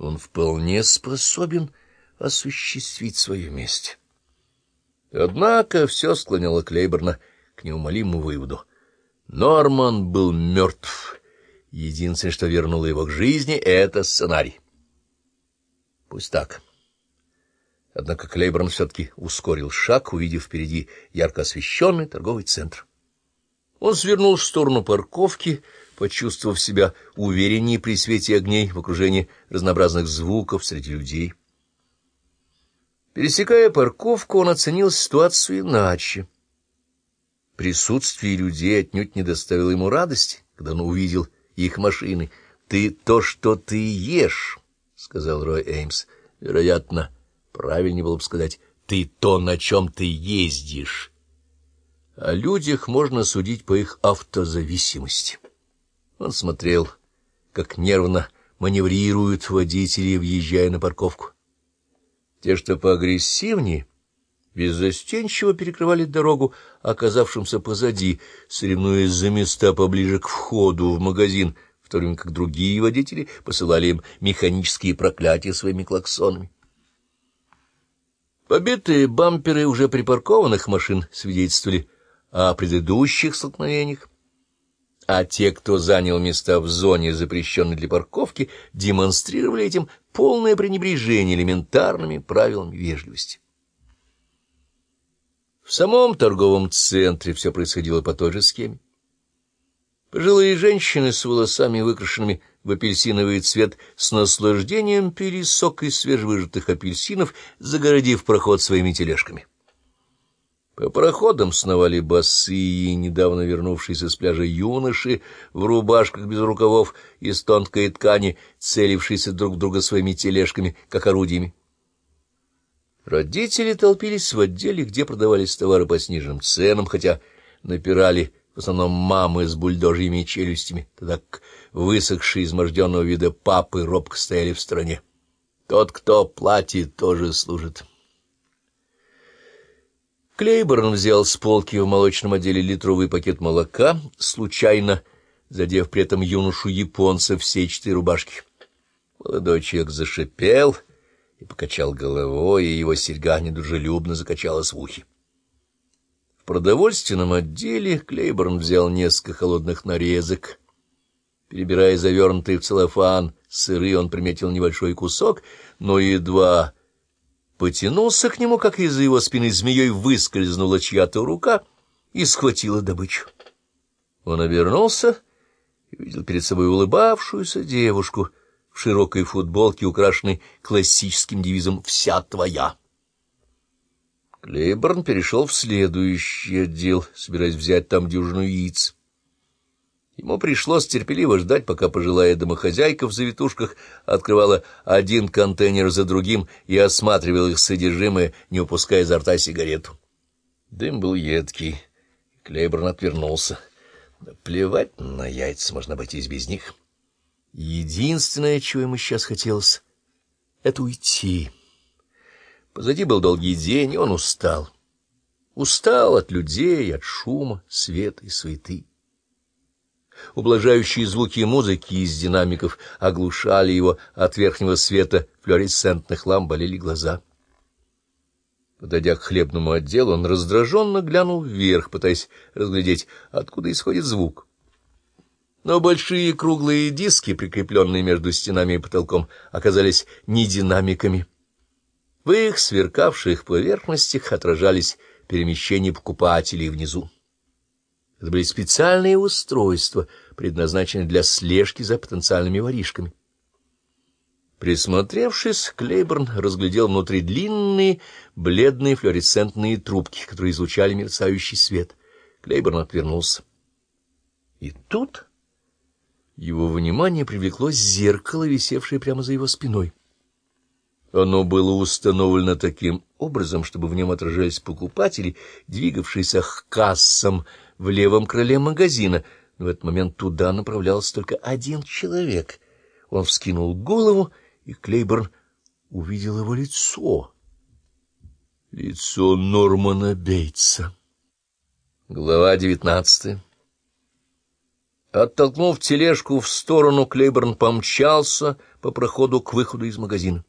он вполне способен осуществить свою месть. Однако все склоняло Клейборна к неумолимому выводу. Норман был мертв. Единственное, что вернуло его к жизни, — это сценарий. Пусть так. Однако Клейборн все-таки ускорил шаг, увидев впереди ярко освещенный торговый центр. Он свернул в сторону парковки, почувствовав себя увереннее при свете огней в окружении разнообразных звуков среди людей. Пересекая парковку, он оценил ситуацию иначе. Присутствие людей отнюдь не доставило ему радости, когда он увидел их машины. «Ты то, что ты ешь», — сказал Рой Эймс. «Вероятно, правильнее было бы сказать, ты то, на чем ты ездишь». О людях можно судить по их автозависимости. Он смотрел, как нервно маневрируют водители, въезжая на парковку. Те, что поагрессивнее, беззастенчиво перекрывали дорогу оказавшимся позади, соревнуясь за места поближе к входу в магазин, в то время как другие водители посылали им механические проклятия своими клаксонами. Побитые бамперы уже припаркованных машин свидетельствовали о предыдущих столкновениях, а те, кто занял места в зоне, запрещенной для парковки, демонстрировали этим полное пренебрежение элементарными правилами вежливости. В самом торговом центре все происходило по той же схеме. Пожилые женщины с волосами, выкрашенными в апельсиновый цвет, с наслаждением пили сок из свежевыжатых апельсинов, загородив проход своими тележками. По проходам сновали босые, недавно вернувшиеся с пляжа юноши в рубашках без рукавов из тонкой ткани, целившиеся друг в друга своими тележками, как орудиями. Родители толпились в отделе, где продавались товары по сниженным ценам, хотя напирали в основном мамы с бульдожьими челюстями, как высохшие изможденного вида папы робко стояли в стороне. Тот, кто платит, тоже служит. Клейборн взял с полки в молочном отделе литровый пакет молока, случайно задев при этом юношу-японца в сетчатой рубашке. Молодой человек зашипел и покачал головой, и его серьга недружелюбно закачалась в ухе. В продовольственном отделе Клейборн взял несколько холодных нарезок. Перебирая завернутый в целлофан сыры, он приметил небольшой кусок, но едва потянулся к нему, как из-за его спины змеей выскользнула чья-то рука и схватила добычу. Он обернулся и увидел перед собой улыбавшуюся девушку в широкой футболке, украшенной классическим девизом «Вся твоя». Клейборн перешел в следующий отдел, собираясь взять там дюжину яиц. Ему пришлось терпеливо ждать, пока пожилая домохозяйка в завитушках открывала один контейнер за другим и осматривала их содержимое, не упуская изо рта сигарету. Дым был едкий. Клейборн отвернулся. Да плевать на яйца, можно обойтись без них. Единственное, чего ему сейчас хотелось, — это уйти. Позади был долгий день, и он устал. Устал от людей, от шума, света и суеты. Ублажающие звуки музыки из динамиков оглушали его от верхнего света флуоресцентных ламп болели глаза. Подойдя к хлебному отделу, он раздраженно глянул вверх, пытаясь разглядеть, откуда исходит звук. Но большие круглые диски, прикрепленные между стенами и потолком, оказались не динамиками. В их сверкавших поверхностях отражались перемещения покупателей внизу. Это были специальные устройства, предназначенные для слежки за потенциальными воришками. Присмотревшись, Клейборн разглядел внутри длинные бледные флуоресцентные трубки, которые излучали мерцающий свет. Клейборн отвернулся. И тут его внимание привлекло зеркало, висевшее прямо за его спиной. Оно было установлено таким образом, чтобы в нем отражались покупатели, двигавшиеся к кассам в левом крыле магазина, но в этот момент туда направлялся только один человек. Он вскинул голову, и Клейборн увидел его лицо. Лицо Нормана Бейтса. Глава девятнадцатая Оттолкнув тележку в сторону, Клейборн помчался по проходу к выходу из магазина.